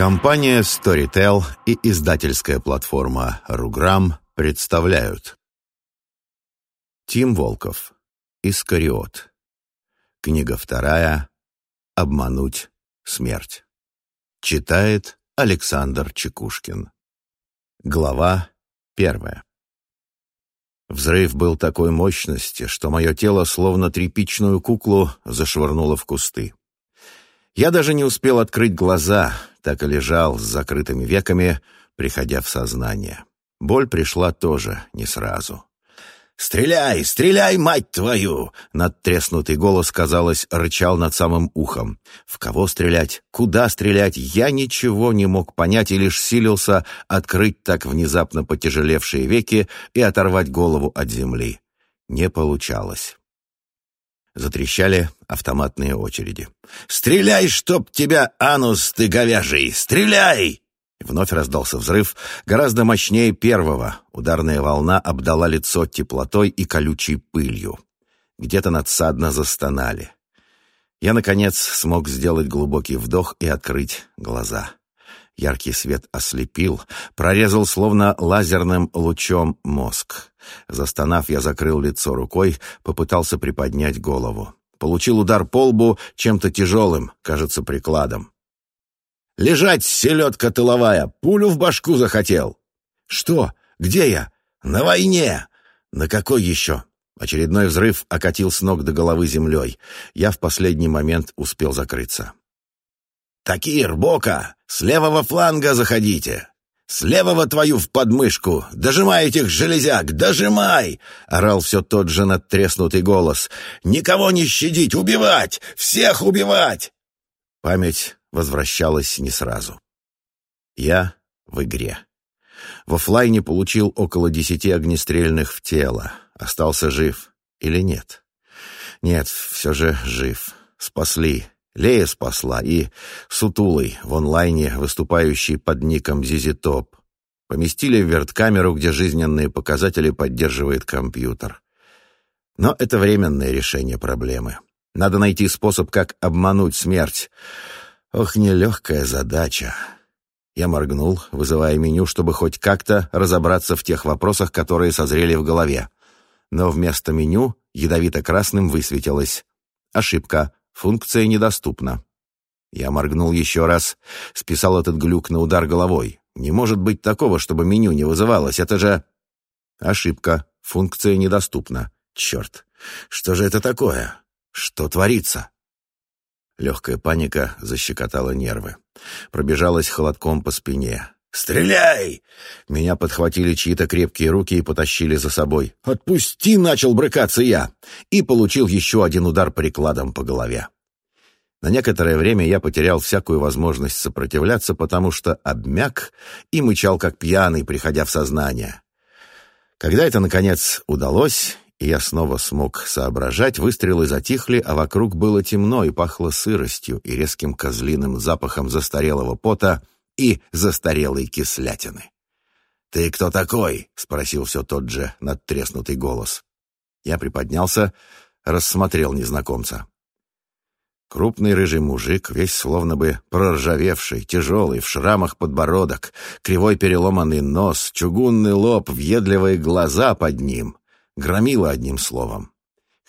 Компания Storytel и издательская платформа Руграм представляют. Тим Волков Искариот. Книга вторая. «Обмануть смерть» Читает Александр Чекушкин. Глава первая. Взрыв был такой мощности, что мое тело, словно тряпичную куклу, зашвырнуло в кусты. Я даже не успел открыть глаза, так и лежал с закрытыми веками, приходя в сознание. Боль пришла тоже не сразу. «Стреляй! Стреляй, мать твою!» Надтреснутый голос, казалось, рычал над самым ухом. В кого стрелять? Куда стрелять? Я ничего не мог понять и лишь силился открыть так внезапно потяжелевшие веки и оторвать голову от земли. Не получалось. Затрещали автоматные очереди. «Стреляй, чтоб тебя, анус ты говяжий! Стреляй!» Вновь раздался взрыв, гораздо мощнее первого. Ударная волна обдала лицо теплотой и колючей пылью. Где-то надсадно застонали. Я, наконец, смог сделать глубокий вдох и открыть глаза. Яркий свет ослепил, прорезал словно лазерным лучом мозг. Застонав, я закрыл лицо рукой, попытался приподнять голову. Получил удар по лбу чем-то тяжелым, кажется, прикладом. «Лежать, селедка тыловая! Пулю в башку захотел!» «Что? Где я?» «На войне!» «На какой еще?» Очередной взрыв окатил с ног до головы землей. Я в последний момент успел закрыться. «Такир, Бока, с левого фланга заходите! С левого твою в подмышку! Дожимай этих железяк, дожимай!» — орал все тот же надтреснутый голос. «Никого не щадить, убивать! Всех убивать!» Память возвращалась не сразу. Я в игре. В офлайне получил около десяти огнестрельных в тело. Остался жив или нет? Нет, все же жив. Спасли. Лея спасла и Сутулый в онлайне, выступающий под ником Зизитоп. Поместили в верткамеру, где жизненные показатели поддерживает компьютер. Но это временное решение проблемы. Надо найти способ, как обмануть смерть. Ох, нелегкая задача. Я моргнул, вызывая меню, чтобы хоть как-то разобраться в тех вопросах, которые созрели в голове. Но вместо меню ядовито-красным высветилось. Ошибка. Функция недоступна. Я моргнул еще раз, списал этот глюк на удар головой. Не может быть такого, чтобы меню не вызывалось. Это же... Ошибка. Функция недоступна. Черт. Что же это такое? Что творится? Легкая паника защекотала нервы. Пробежалась холодком по спине. «Стреляй!» Меня подхватили чьи-то крепкие руки и потащили за собой. «Отпусти!» — начал брыкаться я. И получил еще один удар прикладом по голове. На некоторое время я потерял всякую возможность сопротивляться, потому что обмяк и мычал как пьяный, приходя в сознание. Когда это, наконец, удалось, и я снова смог соображать, выстрелы затихли, а вокруг было темно и пахло сыростью и резким козлиным запахом застарелого пота — и застарелой кислятины. «Ты кто такой?» — спросил все тот же надтреснутый голос. Я приподнялся, рассмотрел незнакомца. Крупный рыжий мужик, весь словно бы проржавевший, тяжелый, в шрамах подбородок, кривой переломанный нос, чугунный лоб, въедливые глаза под ним. Громило одним словом.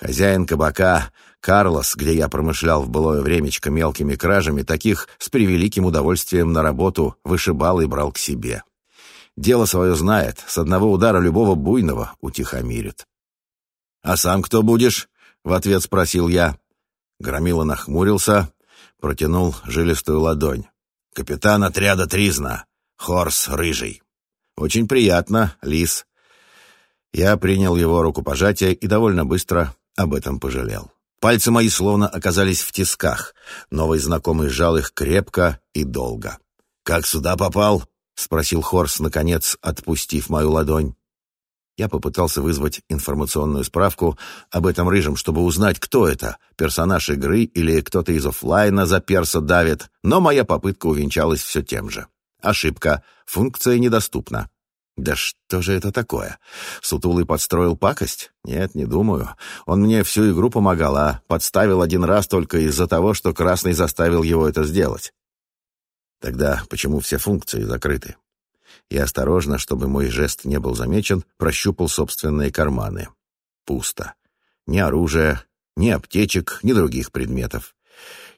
Хозяин кабака Карлос, где я промышлял в былое времечко мелкими кражами, таких с превеликим удовольствием на работу вышибал и брал к себе. Дело свое знает, с одного удара любого буйного утихомирит. «А сам кто будешь?» — в ответ спросил я. Громила нахмурился, протянул жилистую ладонь. «Капитан отряда Тризна, Хорс Рыжий». «Очень приятно, Лис». Я принял его рукопожатие и довольно быстро об этом пожалел. Пальцы мои словно оказались в тисках. Новый знакомый сжал их крепко и долго. «Как сюда попал?» — спросил Хорс, наконец, отпустив мою ладонь. Я попытался вызвать информационную справку об этом рыжем, чтобы узнать, кто это, персонаж игры или кто-то из офлайна за перса давит, но моя попытка увенчалась все тем же. Ошибка. Функция недоступна. Да что же это такое? Сутулый подстроил пакость? Нет, не думаю. Он мне всю игру помогал, а подставил один раз только из-за того, что Красный заставил его это сделать. Тогда почему все функции закрыты? И осторожно, чтобы мой жест не был замечен, прощупал собственные карманы. Пусто. Ни оружия, ни аптечек, ни других предметов.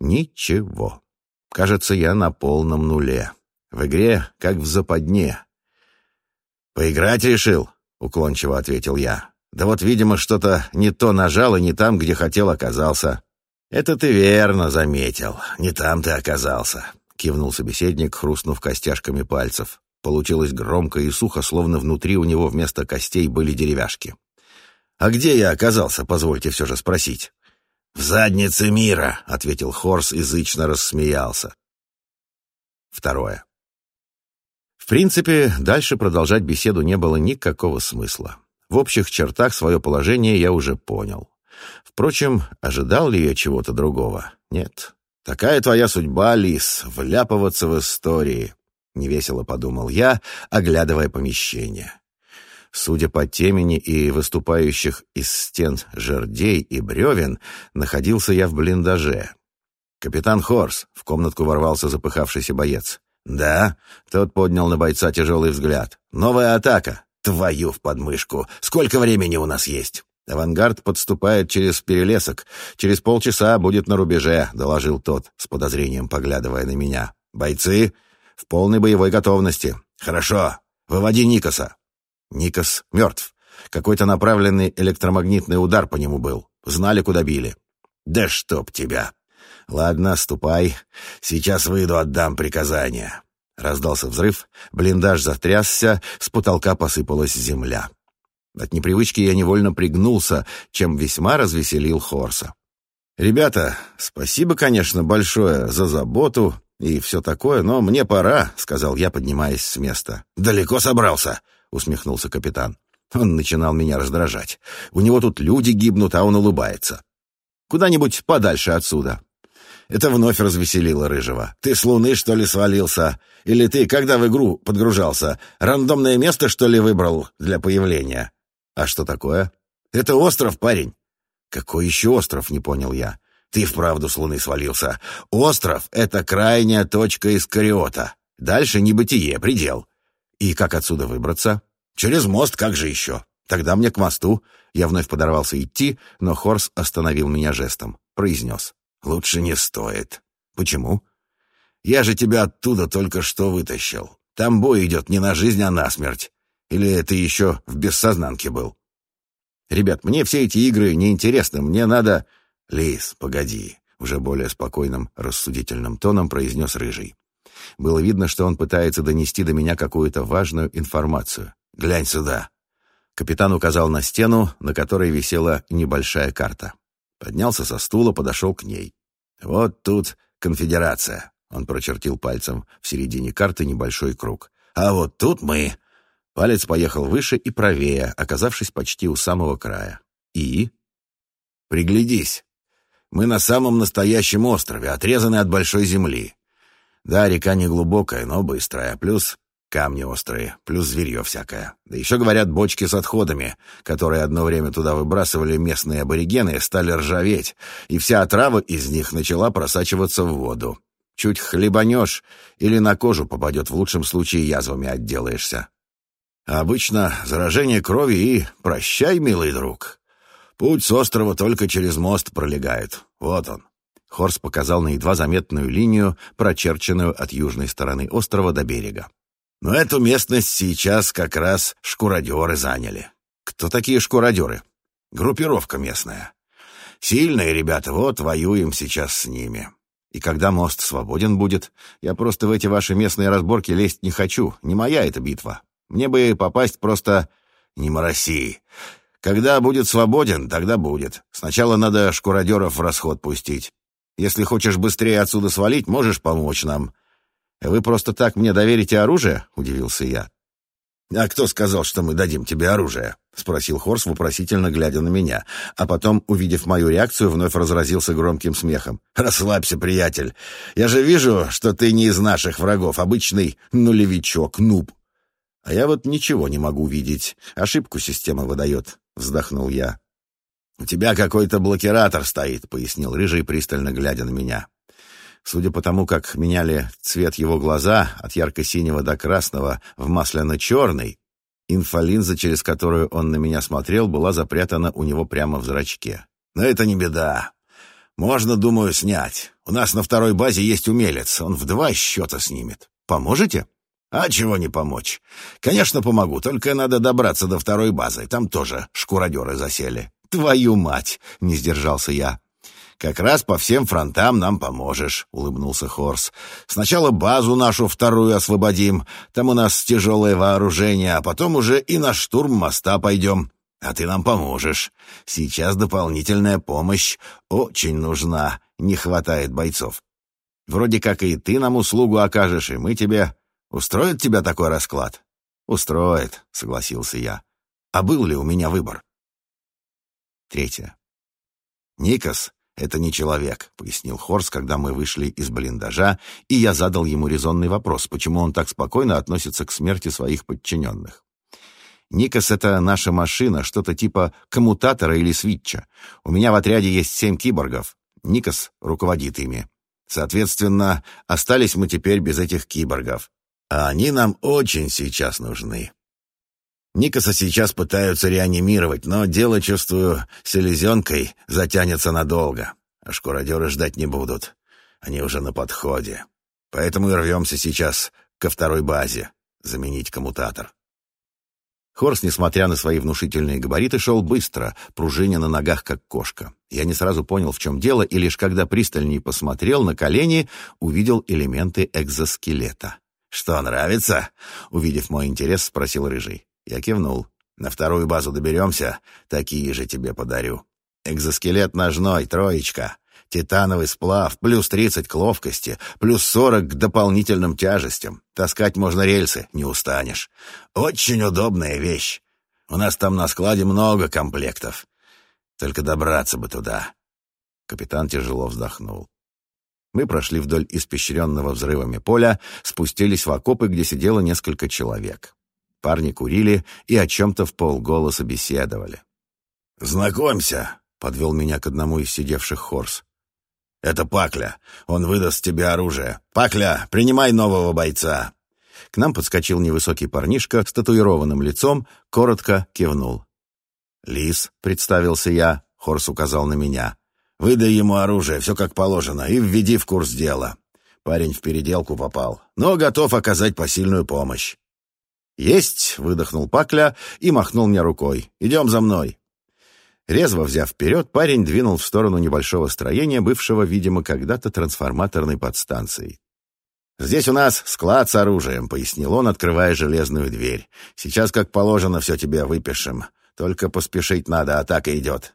Ничего. Кажется, я на полном нуле. В игре, как в западне. «Поиграть решил?» — уклончиво ответил я. «Да вот, видимо, что-то не то нажал и не там, где хотел, оказался». «Это ты верно заметил. Не там ты оказался», — кивнул собеседник, хрустнув костяшками пальцев. Получилось громко и сухо, словно внутри у него вместо костей были деревяшки. «А где я оказался, позвольте все же спросить?» «В заднице мира», — ответил Хорс и зычно рассмеялся. Второе. Принципе, дальше продолжать беседу не было никакого смысла. В общих чертах свое положение я уже понял. Впрочем, ожидал ли я чего-то другого? Нет. Такая твоя судьба, Лис, вляпываться в истории. Невесело подумал я, оглядывая помещение. Судя по темени и выступающих из стен жердей и бревен, находился я в блиндаже. «Капитан Хорс», — в комнатку ворвался запыхавшийся боец. «Да?» — тот поднял на бойца тяжелый взгляд. «Новая атака! Твою в подмышку! Сколько времени у нас есть?» «Авангард подступает через перелесок. Через полчаса будет на рубеже», — доложил тот, с подозрением поглядывая на меня. «Бойцы в полной боевой готовности. Хорошо. Выводи Никоса». Никос мертв. Какой-то направленный электромагнитный удар по нему был. Знали, куда били. «Да чтоб тебя!» «Ладно, ступай. Сейчас выйду, отдам приказание». Раздался взрыв, блиндаж затрясся, с потолка посыпалась земля. От непривычки я невольно пригнулся, чем весьма развеселил Хорса. «Ребята, спасибо, конечно, большое за заботу и все такое, но мне пора», — сказал я, поднимаясь с места. «Далеко собрался?» — усмехнулся капитан. Он начинал меня раздражать. У него тут люди гибнут, а он улыбается. «Куда-нибудь подальше отсюда». Это вновь развеселило Рыжего. «Ты с луны, что ли, свалился? Или ты, когда в игру подгружался, рандомное место, что ли, выбрал для появления?» «А что такое?» «Это остров, парень». «Какой еще остров?» — не понял я. «Ты вправду с луны свалился. Остров — это крайняя точка Искариота. Дальше небытие, предел. И как отсюда выбраться? Через мост, как же еще? Тогда мне к мосту. Я вновь подорвался идти, но Хорс остановил меня жестом. Произнес. Лучше не стоит. Почему? Я же тебя оттуда только что вытащил. Там бой идет не на жизнь, а на смерть. Или ты еще в бессознанке был? Ребят, мне все эти игры неинтересны. Мне надо... Лис, погоди. Уже более спокойным, рассудительным тоном произнес Рыжий. Было видно, что он пытается донести до меня какую-то важную информацию. «Глянь сюда!» Капитан указал на стену, на которой висела небольшая карта. Поднялся со стула, подошел к ней. «Вот тут конфедерация», — он прочертил пальцем в середине карты небольшой круг. «А вот тут мы...» Палец поехал выше и правее, оказавшись почти у самого края. «И?» «Приглядись. Мы на самом настоящем острове, отрезаны от большой земли. Да, река не глубокая, но быстрая, плюс камни острые, плюс зверье всякое. Да еще, говорят, бочки с отходами, которые одно время туда выбрасывали местные аборигены, стали ржаветь, и вся отрава из них начала просачиваться в воду. Чуть хлебанешь или на кожу попадет, в лучшем случае язвами отделаешься. А обычно заражение крови и «прощай, милый друг». Путь с острова только через мост пролегает. Вот он. Хорс показал на едва заметную линию, прочерченную от южной стороны острова до берега. Но эту местность сейчас как раз шкуродеры заняли. Кто такие шкуродеры? Группировка местная. Сильные ребята, вот воюем сейчас с ними. И когда мост свободен будет, я просто в эти ваши местные разборки лезть не хочу. Не моя эта битва. Мне бы попасть просто... Не мороси. Когда будет свободен, тогда будет. Сначала надо шкуродеров в расход пустить. Если хочешь быстрее отсюда свалить, можешь помочь нам. Вы просто так мне доверите оружие?» — удивился я. «А кто сказал, что мы дадим тебе оружие?» — спросил Хорс, вопросительно глядя на меня, а потом, увидев мою реакцию, вновь разразился громким смехом. «Расслабься, приятель. Я же вижу, что ты не из наших врагов, обычный нулевичок, нуб». «А я вот ничего не могу видеть. Ошибку система выдает», — вздохнул я. «У тебя какой-то блокиратор стоит», — пояснил Рыжий, пристально глядя на меня. Судя по тому, как меняли цвет его глаза от ярко-синего до красного в масляно-черный, инфолинза, через которую он на меня смотрел, была запрятана у него прямо в зрачке. «Но это не беда. Можно, думаю, снять. У нас на второй базе есть умелец, он в два счета снимет. Поможете?» «А чего не помочь? Конечно, помогу, только надо добраться до второй базы. Там тоже шкуродеры засели». «Твою мать!» — не сдержался я. «Как раз по всем фронтам нам поможешь», — улыбнулся Хорс. «Сначала базу нашу вторую освободим, там у нас тяжелое вооружение, а потом уже и на штурм моста пойдем. А ты нам поможешь. Сейчас дополнительная помощь очень нужна, не хватает бойцов. Вроде как и ты нам услугу окажешь, и мы тебе Устроит тебя такой расклад? Устроит, согласился я. А был ли у меня выбор? Третье. Никос — это не человек, пояснил Хорс, когда мы вышли из блиндажа, и я задал ему резонный вопрос, почему он так спокойно относится к смерти своих подчиненных. Никос — это наша машина, что-то типа коммутатора или свитча. У меня в отряде есть семь киборгов. Никос руководит ими. Соответственно, остались мы теперь без этих киборгов. А они нам очень сейчас нужны. Никаса сейчас пытаются реанимировать, но дело, чувствую, селезенкой затянется надолго. А шкуродеры ждать не будут. Они уже на подходе. Поэтому и рвемся сейчас ко второй базе, заменить коммутатор. Хорс, несмотря на свои внушительные габариты, шел быстро, пружиня на ногах, как кошка. Я не сразу понял, в чем дело, и лишь когда пристальней посмотрел на колени, увидел элементы экзоскелета. «Что, нравится?» — увидев мой интерес, спросил Рыжий. Я кивнул. «На вторую базу доберемся, такие же тебе подарю. Экзоскелет ножной, троечка. Титановый сплав, плюс тридцать к ловкости, плюс сорок к дополнительным тяжестям. Таскать можно рельсы, не устанешь. Очень удобная вещь. У нас там на складе много комплектов. Только добраться бы туда». Капитан тяжело вздохнул. Мы прошли вдоль испещренного взрывами поля, спустились в окопы, где сидело несколько человек. Парни курили и о чем-то в полголоса беседовали. «Знакомься», — подвел меня к одному из сидевших Хорс. «Это Пакля. Он выдаст тебе оружие. Пакля, принимай нового бойца». К нам подскочил невысокий парнишка с татуированным лицом, коротко кивнул. «Лис», — представился я, — Хорс указал на меня. Выдай ему оружие, все как положено, и введи в курс дела. Парень в переделку попал, но готов оказать посильную помощь. «Есть!» — выдохнул Пакля и махнул мне рукой. «Идем за мной!» Резво взяв вперед, парень двинул в сторону небольшого строения, бывшего, видимо, когда-то трансформаторной подстанцией. «Здесь у нас склад с оружием», — пояснил он, открывая железную дверь. «Сейчас, как положено, все тебе выпишем. Только поспешить надо, атака идет».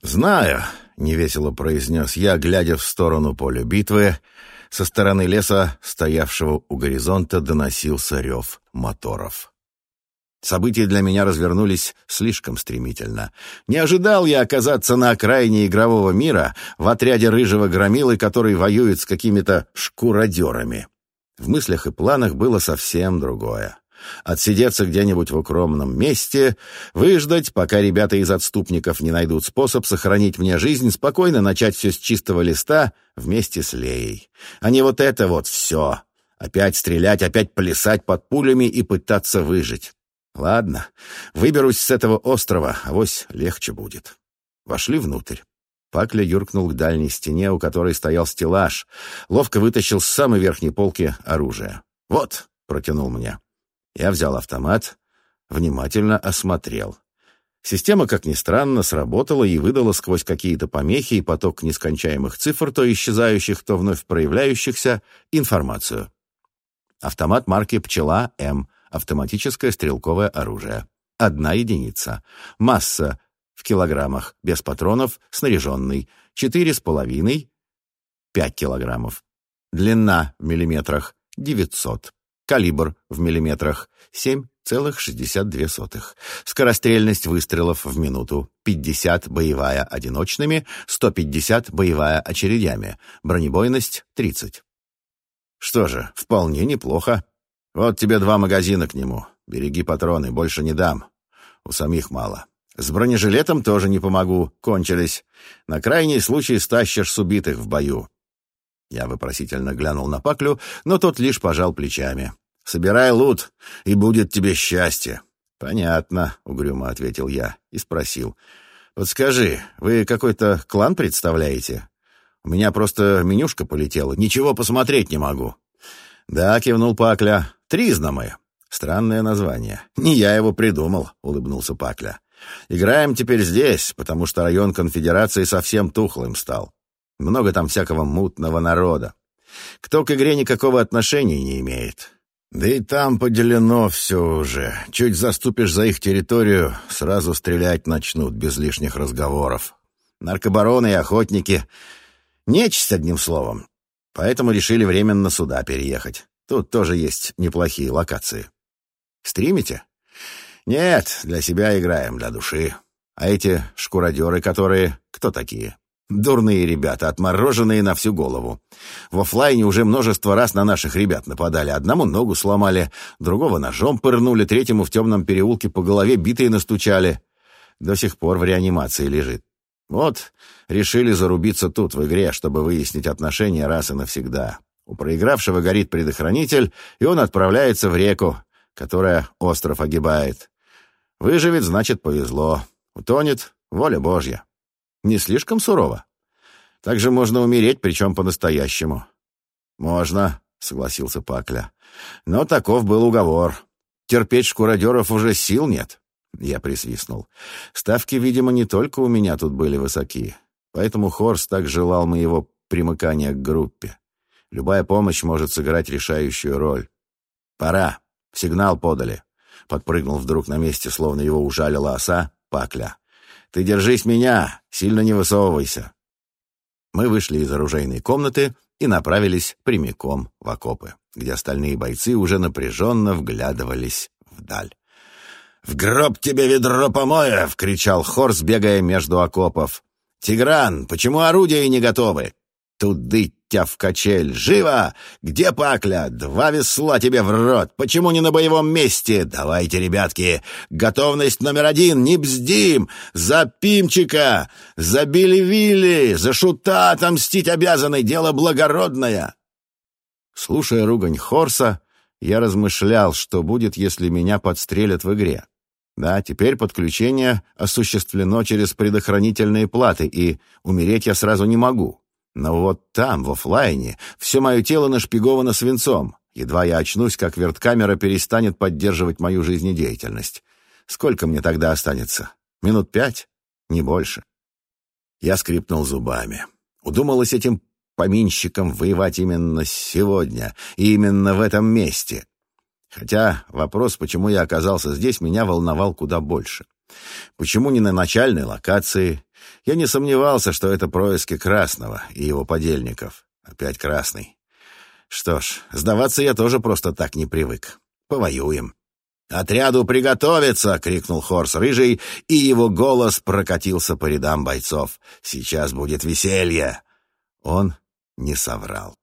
«Знаю», — невесело произнес я, глядя в сторону поля битвы. Со стороны леса, стоявшего у горизонта, доносился рев моторов. События для меня развернулись слишком стремительно. Не ожидал я оказаться на окраине игрового мира в отряде рыжего громилы, который воюет с какими-то шкуродерами. В мыслях и планах было совсем другое отсидеться где-нибудь в укромном месте, выждать, пока ребята из отступников не найдут способ сохранить мне жизнь, спокойно начать все с чистого листа вместе с Леей. А не вот это вот все. Опять стрелять, опять плясать под пулями и пытаться выжить. Ладно, выберусь с этого острова, авось легче будет. Вошли внутрь. Пакля юркнул к дальней стене, у которой стоял стеллаж. Ловко вытащил с самой верхней полки оружие. «Вот», — протянул мне. Я взял автомат, внимательно осмотрел. Система, как ни странно, сработала и выдала сквозь какие-то помехи и поток нескончаемых цифр, то исчезающих, то вновь проявляющихся, информацию. Автомат марки «Пчела-М», автоматическое стрелковое оружие. Одна единица. Масса в килограммах, без патронов, снаряженный. Четыре с половиной, пять килограммов. Длина в миллиметрах, девятьсот. Калибр в миллиметрах 7,62. Скорострельность выстрелов в минуту 50 боевая одиночными, 150 боевая очередями. Бронебойность 30. Что же, вполне неплохо. Вот тебе два магазина к нему. Береги патроны, больше не дам. У самих мало. С бронежилетом тоже не помогу, кончились. На крайний случай стащишь с убитых в бою. Я вопросительно глянул на Паклю, но тот лишь пожал плечами. «Собирай лут, и будет тебе счастье». «Понятно», — угрюмо ответил я и спросил. «Вот скажи, вы какой-то клан представляете? У меня просто менюшка полетела, ничего посмотреть не могу». «Да», — кивнул Пакля, — «Тризна мы». Странное название. «Не я его придумал», — улыбнулся Пакля. «Играем теперь здесь, потому что район конфедерации совсем тухлым стал. Много там всякого мутного народа. Кто к игре никакого отношения не имеет. Да и там поделено все уже. Чуть заступишь за их территорию, сразу стрелять начнут без лишних разговоров. Наркобароны и охотники. Нечисть, одним словом. Поэтому решили временно сюда переехать. Тут тоже есть неплохие локации. Стримите? Нет, для себя играем, для души. А эти шкуродеры, которые... Кто такие? Дурные ребята, отмороженные на всю голову. В офлайне уже множество раз на наших ребят нападали. Одному ногу сломали, другого ножом пырнули, третьему в темном переулке по голове битые настучали. До сих пор в реанимации лежит. Вот, решили зарубиться тут, в игре, чтобы выяснить отношения раз и навсегда. У проигравшего горит предохранитель, и он отправляется в реку, которая остров огибает. Выживет, значит, повезло. Утонет — воля Божья. Не слишком сурово? Также можно умереть, причем по-настоящему. Можно, согласился Пакля. Но таков был уговор. Терпеть шкуродеров уже сил нет. Я присвистнул. Ставки, видимо, не только у меня тут были высоки. Поэтому Хорс так желал моего примыкания к группе. Любая помощь может сыграть решающую роль. «Пора. Сигнал подали». Подпрыгнул вдруг на месте, словно его ужалила оса, Пакля. Ты держись меня, сильно не высовывайся. Мы вышли из оружейной комнаты и направились прямиком в окопы, где остальные бойцы уже напряженно вглядывались вдаль. «В гроб тебе ведро помоев!» — кричал Хорс, бегая между окопов. «Тигран, почему орудия не готовы?» «Туды тебя в качель! Живо! Где пакля? Два весла тебе в рот! Почему не на боевом месте? Давайте, ребятки! Готовность номер один! Не бздим! За Пимчика! За Билли-Вилли! За Шута отомстить обязаны! Дело благородное!» Слушая ругань Хорса, я размышлял, что будет, если меня подстрелят в игре. Да, теперь подключение осуществлено через предохранительные платы, и умереть я сразу не могу. Но вот там, в офлайне, все мое тело нашпиговано свинцом. Едва я очнусь, как верткамера перестанет поддерживать мою жизнедеятельность. Сколько мне тогда останется? Минут пять? Не больше. Я скрипнул зубами. Удумалось этим поминщикам воевать именно сегодня и именно в этом месте. Хотя вопрос, почему я оказался здесь, меня волновал куда больше. Почему не на начальной локации? Я не сомневался, что это происки Красного и его подельников. Опять Красный. Что ж, сдаваться я тоже просто так не привык. Повоюем. «Отряду приготовиться!» — крикнул Хорс Рыжий, и его голос прокатился по рядам бойцов. «Сейчас будет веселье!» Он не соврал.